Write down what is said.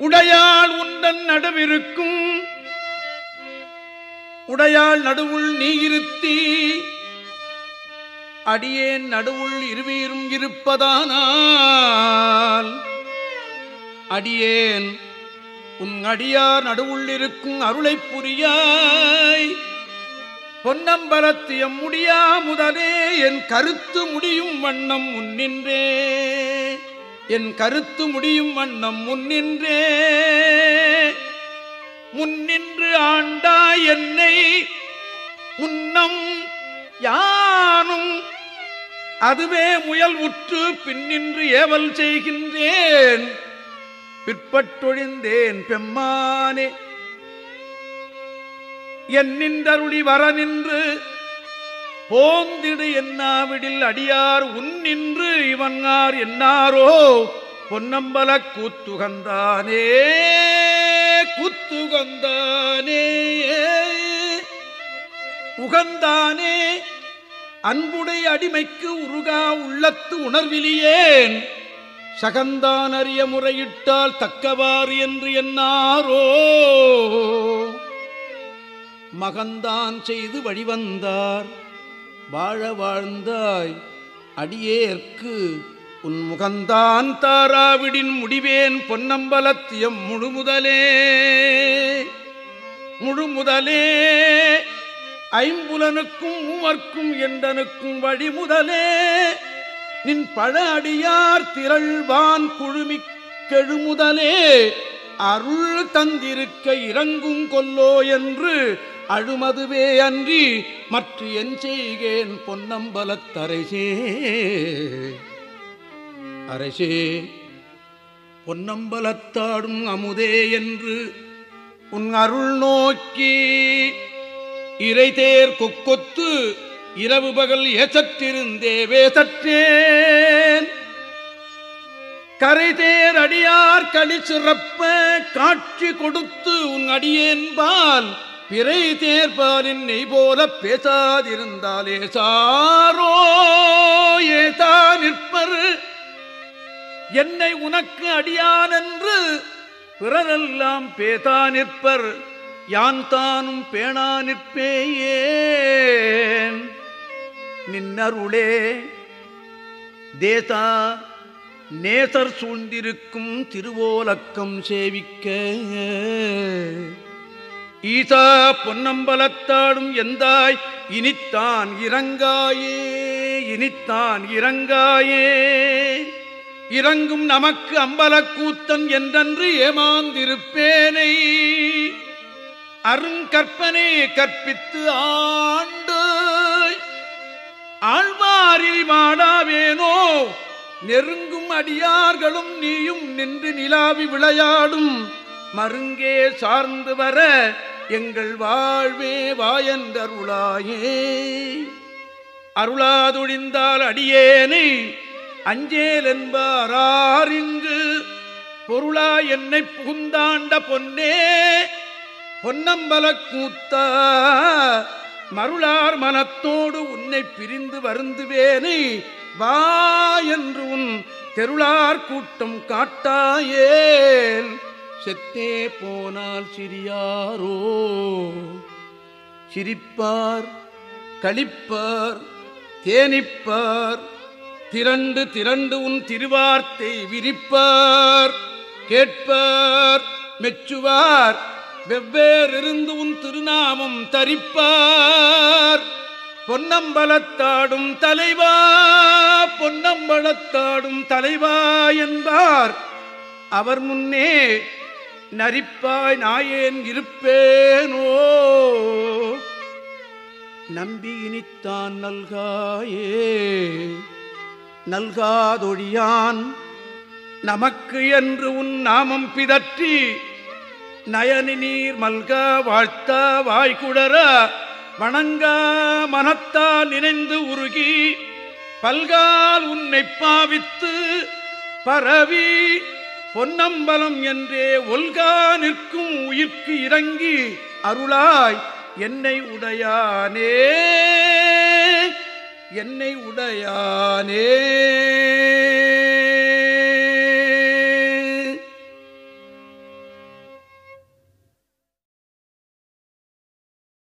உடையாள் உண்டன் நடுவிருக்கும். உடையாள் நடுவுள் நீ இருத்தி. அடியேன் நடுவுள் இருவீரும் இருப்பதானால். அடியேன் உன் அடியார் நடுவுள் இருக்கும் அருளைப் புரியாய். பொன்னம்பலத்தியம் முடியா முதலே என் கருத்து முடியும் வண்ணம் முன்னின்றே என் கருத்து முடியும் வண்ணம் முன்னின்றே. முன்னின்று ஆண்டாய் என்னை. முன்னம் யானும். அதுவே முயல் உற்று பின்னின்று ஏவல் செய்கின்றேன். பிற்பட்டொழிந்தேன் பெம்மானே. என் நின்றருளி வர நின்று. போந்திடு என்னாவிடில் அடியார் உன் நின்று. இவன்கார் என்னாரோ பொன்னம்பல கூத்துகந்தானே கூத்துகந்தானே. உகந்தானே அன்புடை அடிமைக்கு உருகா உள்ளத்து உணர்விலியேன் சகந்தான் அறிய முறையிட்டால் தக்கவாறு என்று என்னாரோ. மகந்தான் செய்து வழிவந்தார் வாழ வாழ்ந்தாய் அடியேற்கு உன் முகந்தான் தாராவிடின் முடிவேன் பொன்னம்பலத்தியம் முழுமுதலே. முழுமுதலே. ஐம்புலனுக்கும் மூவர்க்கும் எண்டனுக்கும் வழிமுதலே. நின் பழ அடியார் திரள்வான் குழுமி கெழுமுதலே. அருள் தந்திருக்க இறங்கும் கொல்லோ என்று அழுமதுவே அன்றி மற்ற என் செய்கேன் பொன்னம்பலத்தரசே. அரசே பொன்னம்பலத்தாடும் அமுதே என்று உன் அருள் நோக்கி இறைதேர் கொக்கொத்து இரவு பகல் ஏசற்றிருந்தே வேசற்றேன். கரைதேர் அடியார் களி சிறப்ப காட்சி கொடுத்து உன் அடியேன்பால் பிறை தேர்பாலின் நெய் போல பேசாதிருந்தாலே சாரோ ஏதா நிற்பர்? என்னை உனக்கு அடியான் என்று பிறரெல்லாம் பேதா நிற்பர். யான் தானும் பேணா நிற்பேயேன். நின்னருளே தேசா நேசர் சூழ்ந்திருக்கும் திருவோலக்கம் சேவிக்க. ஈசா பொன்னம்பலத்தாடும் எந்தாய்? இனித்தான் இறங்காயே இனித்தான் இறங்காயே. இறங்கும் நமக்கு அம்பலக்கூத்தன் என்றன்று ஏமாந்திருப்பேனை. அருங்கற்பனே கற்பித்து ஆண்டு. ஆழ்வாரில் மாடாவேனோ நெருங்கும் அடியார்களும் நீயும் நின்று நிலாவி விளையாடும். மருங்கே சார்ந்து வர எங்கள் வாழ்வே வாயன்றருளாயே. அருளாதொழிந்தால் அடியேனை அஞ்சேல் என்பாரிங்கு பொருளா என்னை புகுந்தாண்ட பொன்னே பொன்னம்பல கூத்தா மருளார் மனத்தோடு உன்னை பிரிந்து வருந்துவேனை வா என்று உன் தெருளார் கூட்டம் காட்டாயேன் செத்தே போனால் சிறியாரோ? சிரிப்பார் கழிப்பார் தேனிப்பார் திரண்டு திரண்டு உன் திருவார்த்தை விரிப்பார். கேட்பார் மெச்சுவார் வெவ்வேறிருந்து உன் திருநாமம் தரிப்பார். பொன்னம்பலத்தாடும் தலைவா பொன்னம்பலத்தாடும் தலைவா என்பார். அவர் முன்னே நரிப்பாய் நாயேன் இருப்பேனோ? நம்பி இனித்தான் நல்காயே. நல்காதொழியான் நமக்கு என்று உன் நாமம் பிதற்றி நயனி நீர் மல்க வாழ்த்த வாய்குடர வணங்கா மனத்தால் நினைந்து உருகி பல்கால் உன்னை பாவித்து பரவி பொன்னம்பலம் என்றே ஒல்கா நிற்கும் உயிர்க்கு இறங்கி அருளாய் என்னை உடையானே என்னை உடையானே.